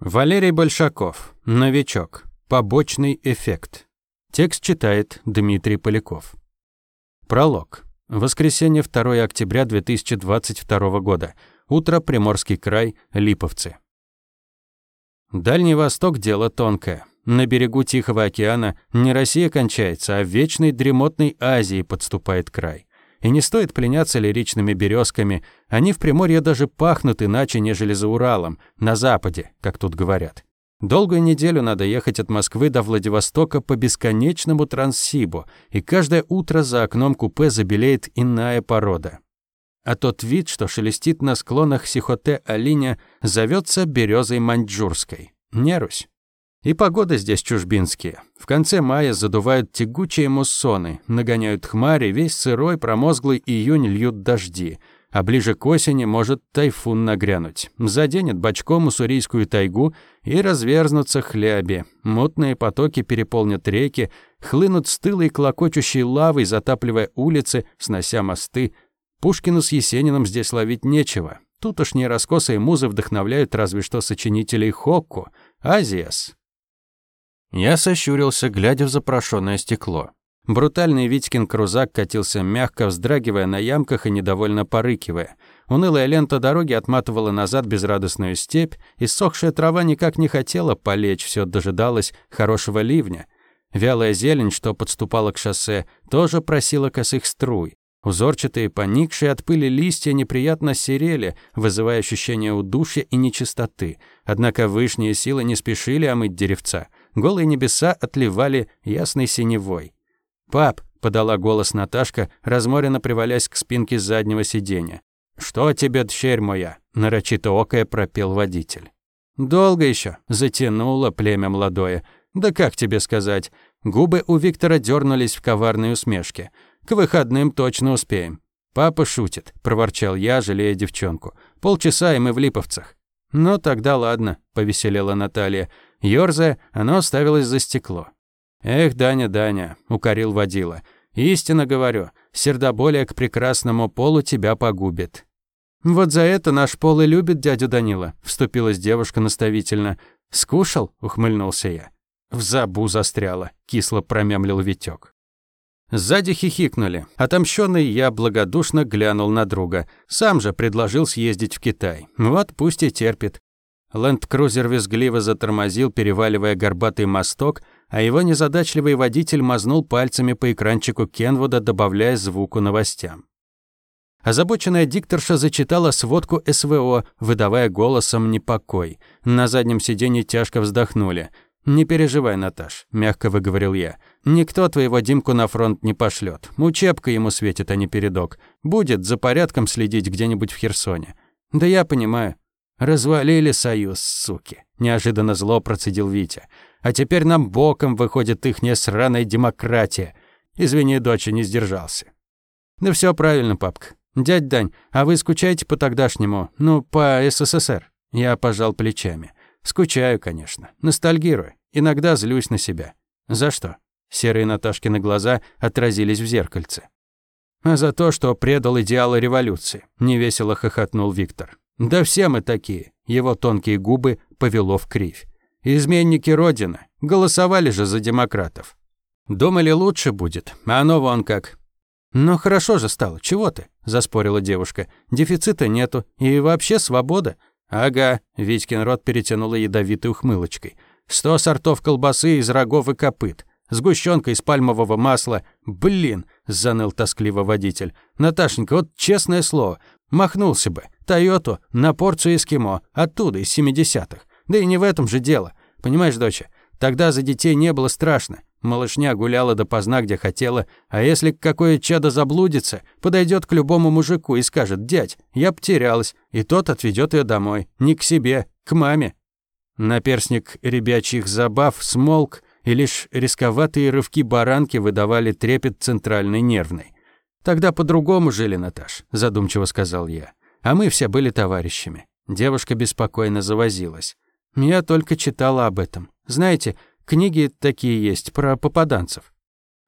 Валерий Большаков. Новичок. Побочный эффект. Текст читает Дмитрий Поляков. Пролог. Воскресенье, 2 октября 2022 года. Утро, Приморский край, Липовцы. Дальний Восток – дело тонкое. На берегу Тихого океана не Россия кончается, а в вечной дремотной Азии подступает край. И не стоит пленяться лиричными березками, они в Приморье даже пахнут иначе, нежели за Уралом, на западе, как тут говорят. Долгую неделю надо ехать от Москвы до Владивостока по бесконечному Транссибу, и каждое утро за окном купе забелеет иная порода. А тот вид, что шелестит на склонах Сихоте-Алиня, зовется березой маньчжурской. Нерусь. И погода здесь чужбинские. В конце мая задувают тягучие муссоны, нагоняют хмари, весь сырой промозглый июнь льют дожди, а ближе к осени может тайфун нагрянуть. Заденет бочком уссурийскую тайгу и разверзнутся хляби. Мутные потоки переполнят реки, хлынут стылой клокочущей лавой, затапливая улицы, снося мосты. Пушкину с Есениным здесь ловить нечего. Тутошние раскосы и музы вдохновляют разве что сочинителей Хокку, Азиас. Я сощурился, глядя в запрошенное стекло. Брутальный Витькин крузак катился мягко, вздрагивая на ямках и недовольно порыкивая. Унылая лента дороги отматывала назад безрадостную степь, и сохшая трава никак не хотела полечь, все дожидалась хорошего ливня. Вялая зелень, что подступала к шоссе, тоже просила косых струй. Узорчатые, поникшие от пыли листья неприятно серели, вызывая ощущение удушья и нечистоты. Однако вышние силы не спешили омыть деревца – голые небеса отливали ясной синевой. «Пап», — подала голос Наташка, разморенно привалясь к спинке заднего сиденья. «Что тебе, дщерь моя?» — нарочито окая пропел водитель. «Долго еще затянуло племя молодое. Да как тебе сказать?» Губы у Виктора дернулись в коварной усмешке. «К выходным точно успеем». «Папа шутит», — проворчал я, жалея девчонку. «Полчаса, и мы в Липовцах». «Ну, тогда ладно», — повеселела Наталья. Ёрзая, оно ставилось за стекло. «Эх, Даня, Даня», — укорил водила, — «истинно говорю, сердоболие к прекрасному полу тебя погубит». «Вот за это наш пол и любит дядю Данила», — вступилась девушка наставительно. «Скушал?» — ухмыльнулся я. «В забу застряла», — кисло промямлил Витёк. Сзади хихикнули. Отомщенный я благодушно глянул на друга. Сам же предложил съездить в Китай. Вот пусть и терпит. Ленд-крузер визгливо затормозил, переваливая горбатый мосток, а его незадачливый водитель мазнул пальцами по экранчику Кенвуда, добавляя звуку новостям. Озабоченная дикторша зачитала сводку СВО, выдавая голосом непокой. На заднем сиденье тяжко вздохнули. «Не переживай, Наташ», — мягко выговорил я. «Никто твоего Димку на фронт не пошлет. Учебка ему светит, а не передок. Будет за порядком следить где-нибудь в Херсоне». «Да я понимаю. «Развалили союз, суки», – неожиданно зло процедил Витя. «А теперь нам боком выходит их несраная демократия. Извини, доча, не сдержался». «Да все правильно, папка. Дядь Дань, а вы скучаете по тогдашнему, ну, по СССР?» Я пожал плечами. «Скучаю, конечно. Ностальгирую. Иногда злюсь на себя. За что?» Серые Наташкины глаза отразились в зеркальце. «А за то, что предал идеалы революции», – невесело хохотнул Виктор. Да все мы такие. Его тонкие губы повело в кривь. Изменники Родины. Голосовали же за демократов. Думали, лучше будет, а оно вон как. «Ну хорошо же стало, чего ты?» – заспорила девушка. «Дефицита нету, и вообще свобода». «Ага», – Витькин рот перетянула ядовитой ухмылочкой. «Сто сортов колбасы из рогов и копыт. Сгущенка из пальмового масла. Блин!» – заныл тоскливо водитель. «Наташенька, вот честное слово, махнулся бы. Тойоту на порцию эскимо, оттуда, из 70-х. Да и не в этом же дело. Понимаешь, доча, тогда за детей не было страшно. Малышня гуляла допоздна, где хотела, а если какое чадо заблудится, подойдет к любому мужику и скажет «Дядь, я потерялась», и тот отведет ее домой, не к себе, к маме. Наперсник ребячьих забав смолк, и лишь рисковатые рывки баранки выдавали трепет центральной нервной. «Тогда по-другому жили, Наташ», – задумчиво сказал я а мы все были товарищами. Девушка беспокойно завозилась. Я только читала об этом. Знаете, книги такие есть про попаданцев.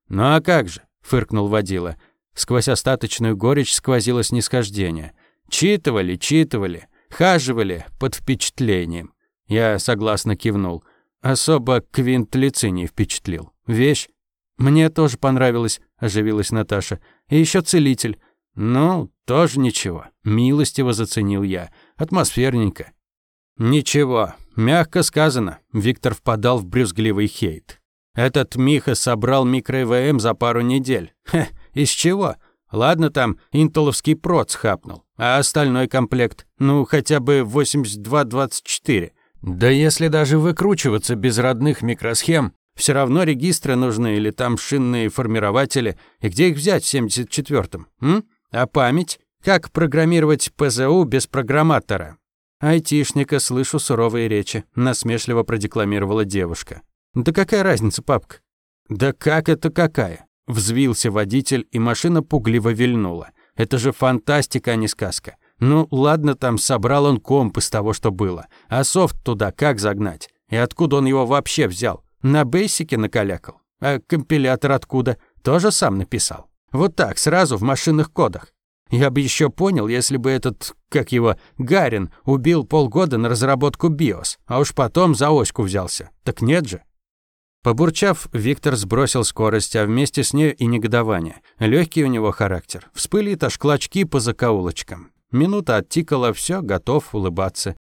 Ну а как же, фыркнул водила. Сквозь остаточную горечь сквозило снисхождение. Читывали, читывали, хаживали под впечатлением. Я согласно кивнул. Особо Квинт Лициний впечатлил. Вещь? Мне тоже понравилось, оживилась Наташа. И еще целитель. Ну, тоже ничего. Милостиво заценил я. Атмосферненько. Ничего, мягко сказано. Виктор впадал в брюзгливый хейт. Этот Миха собрал микро-ЭВМ за пару недель. Хе, из чего? Ладно, там интеловский проц хапнул, а остальной комплект, ну, хотя бы 8224. Да если даже выкручиваться без родных микросхем, все равно регистры нужны или там шинные формирователи, и где их взять в 74-м? М? А память? Как программировать ПЗУ без программатора? Айтишника, слышу суровые речи, насмешливо продекламировала девушка. Да какая разница, папка? Да как это какая? Взвился водитель, и машина пугливо вильнула. Это же фантастика, а не сказка. Ну, ладно, там собрал он комп из того, что было. А софт туда как загнать? И откуда он его вообще взял? На бейсике накалякал? А компилятор откуда? Тоже сам написал. Вот так, сразу в машинных кодах. Я бы еще понял, если бы этот, как его, Гарин, убил полгода на разработку BIOS, а уж потом за оську взялся. Так нет же. Побурчав, Виктор сбросил скорость, а вместе с ней и негодование. Легкий у него характер. Вспылит аж клочки по закоулочкам. Минута оттикала, все, готов улыбаться.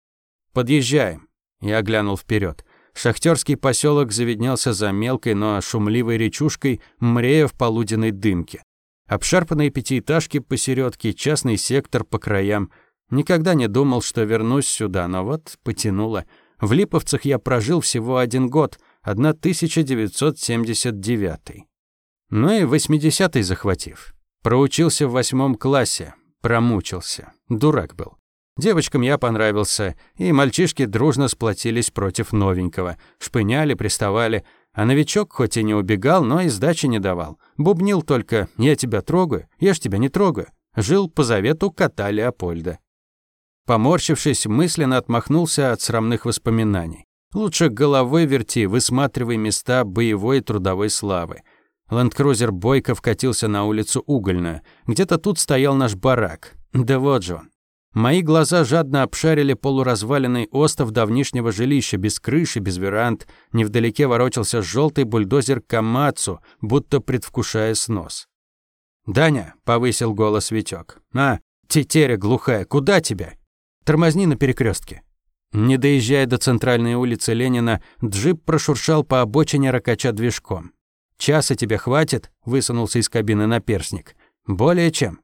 «Подъезжаем». Я глянул вперед. Шахтерский поселок заведнелся за мелкой, но шумливой речушкой, мрея в полуденной дымке. Обшарпанные пятиэтажки посередке, частный сектор по краям. Никогда не думал, что вернусь сюда, но вот потянуло. В Липовцах я прожил всего один год — 1979. Ну и 80-й захватив. Проучился в восьмом классе, промучился. Дурак был. Девочкам я понравился, и мальчишки дружно сплотились против новенького. Шпыняли, приставали. А новичок хоть и не убегал, но и сдачи не давал. Бубнил только «Я тебя трогаю, я ж тебя не трогаю». Жил по завету кота Леопольда. Поморщившись, мысленно отмахнулся от срамных воспоминаний. Лучше головой верти, высматривай места боевой и трудовой славы. Ландкрузер бойко вкатился на улицу Угольную. Где-то тут стоял наш барак. Да вот же он. Мои глаза жадно обшарили полуразваленный остов давнишнего жилища, без крыши, без веранд. Невдалеке ворочался желтый бульдозер Камацу, будто предвкушая снос. «Даня», — повысил голос Витек. «А, тетеря глухая, куда тебя?» «Тормозни на перекрестке. Не доезжая до центральной улицы Ленина, джип прошуршал по обочине ракача движком. «Часа тебе хватит?» – высунулся из кабины наперсник. «Более чем.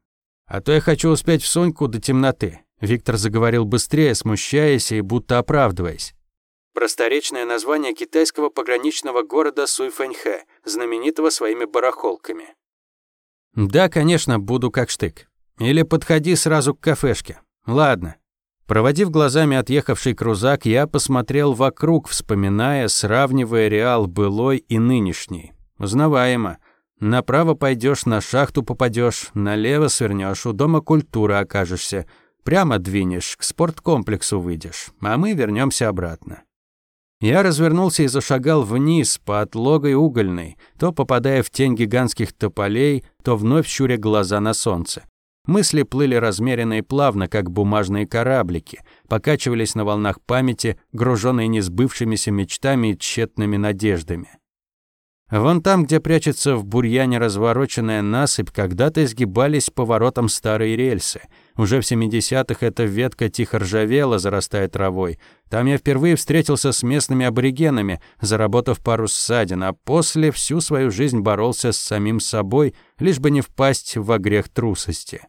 А то я хочу успеть в Соньку до темноты». Виктор заговорил быстрее, смущаясь и будто оправдываясь. Просторечное название китайского пограничного города Суйфэньхэ, знаменитого своими барахолками. «Да, конечно, буду как штык. Или подходи сразу к кафешке. Ладно, Проводив глазами отъехавший крузак, я посмотрел вокруг, вспоминая, сравнивая реал былой и нынешний. Узнаваемо. Направо пойдешь, на шахту попадешь, налево свернешь, у дома культуры окажешься. Прямо двинешь, к спорткомплексу выйдешь, а мы вернемся обратно. Я развернулся и зашагал вниз по отлогой угольной, то попадая в тень гигантских тополей, то вновь щуря глаза на солнце. Мысли плыли размеренно и плавно, как бумажные кораблики, покачивались на волнах памяти, груженные несбывшимися мечтами и тщетными надеждами. Вон там, где прячется в бурьяне развороченная насыпь, когда-то изгибались поворотом старые рельсы. Уже в 70-х эта ветка тихо ржавела, зарастая травой. Там я впервые встретился с местными аборигенами, заработав пару ссадин, а после всю свою жизнь боролся с самим собой, лишь бы не впасть в грех трусости.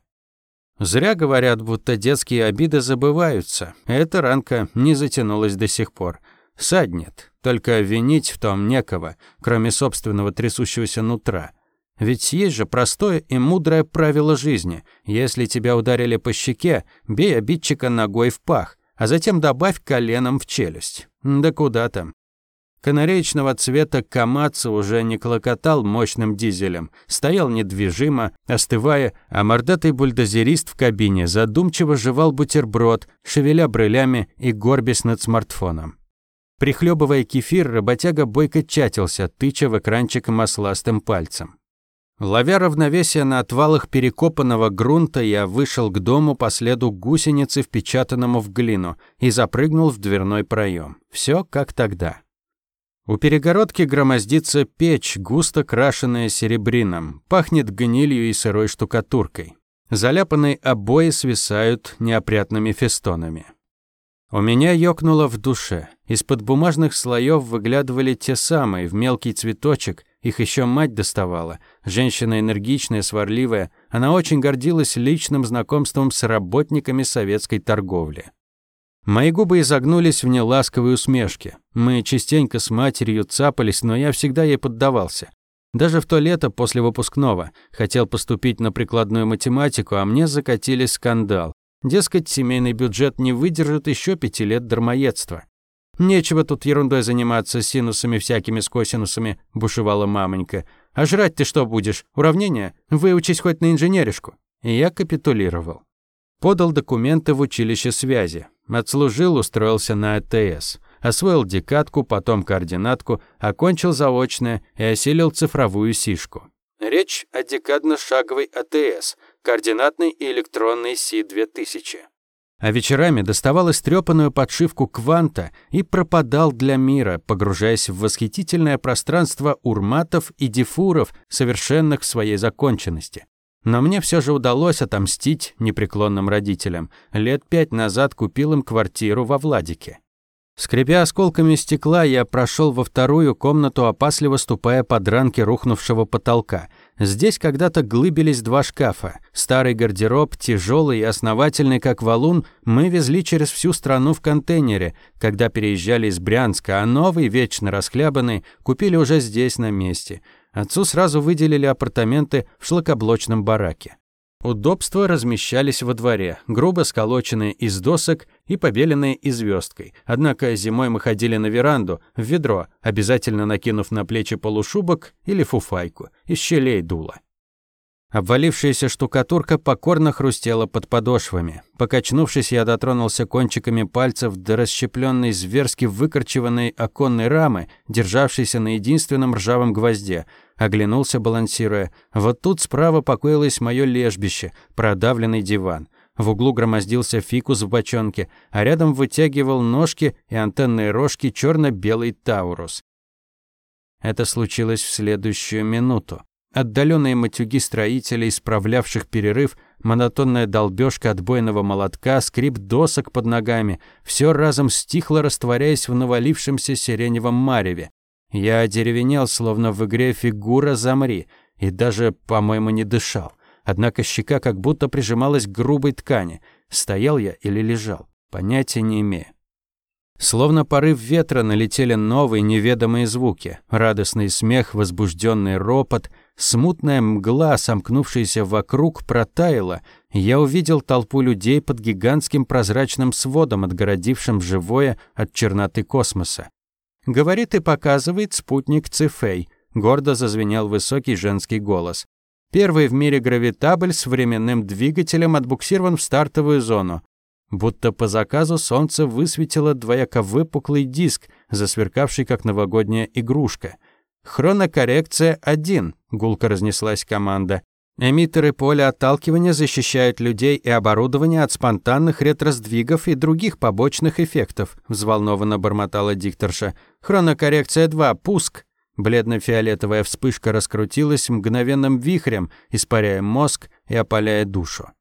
Зря говорят, будто детские обиды забываются. Эта ранка не затянулась до сих пор. Саднет, только винить в том некого, кроме собственного трясущегося нутра. Ведь есть же простое и мудрое правило жизни. Если тебя ударили по щеке, бей обидчика ногой в пах, а затем добавь коленом в челюсть. Да куда там. Канареечного цвета Камацу уже не клокотал мощным дизелем, стоял недвижимо, остывая, а мордатый бульдозерист в кабине задумчиво жевал бутерброд, шевеля брылями и горбясь над смартфоном. Прихлебывая кефир, работяга бойко чатился, тыча в экранчик масластым пальцем. Ловя равновесие на отвалах перекопанного грунта, я вышел к дому по следу гусеницы, впечатанному в глину, и запрыгнул в дверной проем. Все как тогда. У перегородки громоздится печь, густо крашенная серебрином, пахнет гнилью и сырой штукатуркой. Заляпанные обои свисают неопрятными фестонами. У меня ёкнуло в душе. Из-под бумажных слоев выглядывали те самые, в мелкий цветочек, их еще мать доставала. Женщина энергичная, сварливая, она очень гордилась личным знакомством с работниками советской торговли. Мои губы изогнулись в неласковой усмешке. Мы частенько с матерью цапались, но я всегда ей поддавался. Даже в то лето после выпускного хотел поступить на прикладную математику, а мне закатили скандал. Дескать, семейный бюджет не выдержит еще пяти лет дармоедства. «Нечего тут ерундой заниматься, синусами всякими с косинусами», – бушевала мамонька. «А жрать ты что будешь? Уравнение? Выучись хоть на инженеришку». И я капитулировал. Подал документы в училище связи. Отслужил, устроился на АТС. Освоил декатку, потом координатку, окончил заочное и осилил цифровую сишку. Речь о декадно-шаговой АТС, координатной и электронной Си-2000. А вечерами доставал истрепанную подшивку кванта и пропадал для мира, погружаясь в восхитительное пространство урматов и дифуров, совершенных в своей законченности. Но мне все же удалось отомстить непреклонным родителям. Лет пять назад купил им квартиру во Владике. Скрипя осколками стекла, я прошел во вторую комнату, опасливо ступая под ранки рухнувшего потолка. Здесь когда-то глыбились два шкафа. Старый гардероб, тяжелый и основательный, как валун, мы везли через всю страну в контейнере, когда переезжали из Брянска, а новый, вечно расхлябанный, купили уже здесь, на месте. Отцу сразу выделили апартаменты в шлакоблочном бараке. Удобства размещались во дворе, грубо сколоченные из досок и побеленные звездкой. Однако зимой мы ходили на веранду, в ведро, обязательно накинув на плечи полушубок или фуфайку, из щелей дуло. Обвалившаяся штукатурка покорно хрустела под подошвами. Покачнувшись, я дотронулся кончиками пальцев до расщепленной зверски выкорчеванной оконной рамы, державшейся на единственном ржавом гвозде. Оглянулся, балансируя. Вот тут справа покоилось мое лежбище, продавленный диван. В углу громоздился фикус в бочонке, а рядом вытягивал ножки и антенные рожки черно белый таурус. Это случилось в следующую минуту. Отдаленные матюги строителей, справлявших перерыв, монотонная долбежка отбойного молотка, скрип досок под ногами – все разом стихло, растворяясь в навалившемся сиреневом мареве. Я одеревенел, словно в игре «Фигура, замри», и даже, по-моему, не дышал. Однако щека как будто прижималась к грубой ткани. Стоял я или лежал? Понятия не имею. Словно порыв ветра налетели новые неведомые звуки. Радостный смех, возбужденный ропот, смутная мгла, сомкнувшаяся вокруг, протаяла. Я увидел толпу людей под гигантским прозрачным сводом, отгородившим живое от черноты космоса. Говорит и показывает спутник Цифей. Гордо зазвенел высокий женский голос. Первый в мире гравитабль с временным двигателем отбуксирован в стартовую зону. Будто по заказу солнце высветило двояко выпуклый диск, засверкавший как новогодняя игрушка. «Хронокоррекция 1», — гулко разнеслась команда. Эмиттеры поля отталкивания защищают людей и оборудование от спонтанных ретросдвигов и других побочных эффектов, взволнованно бормотала дикторша. Хронокоррекция 2. Пуск. Бледно-фиолетовая вспышка раскрутилась мгновенным вихрем, испаряя мозг и опаляя душу.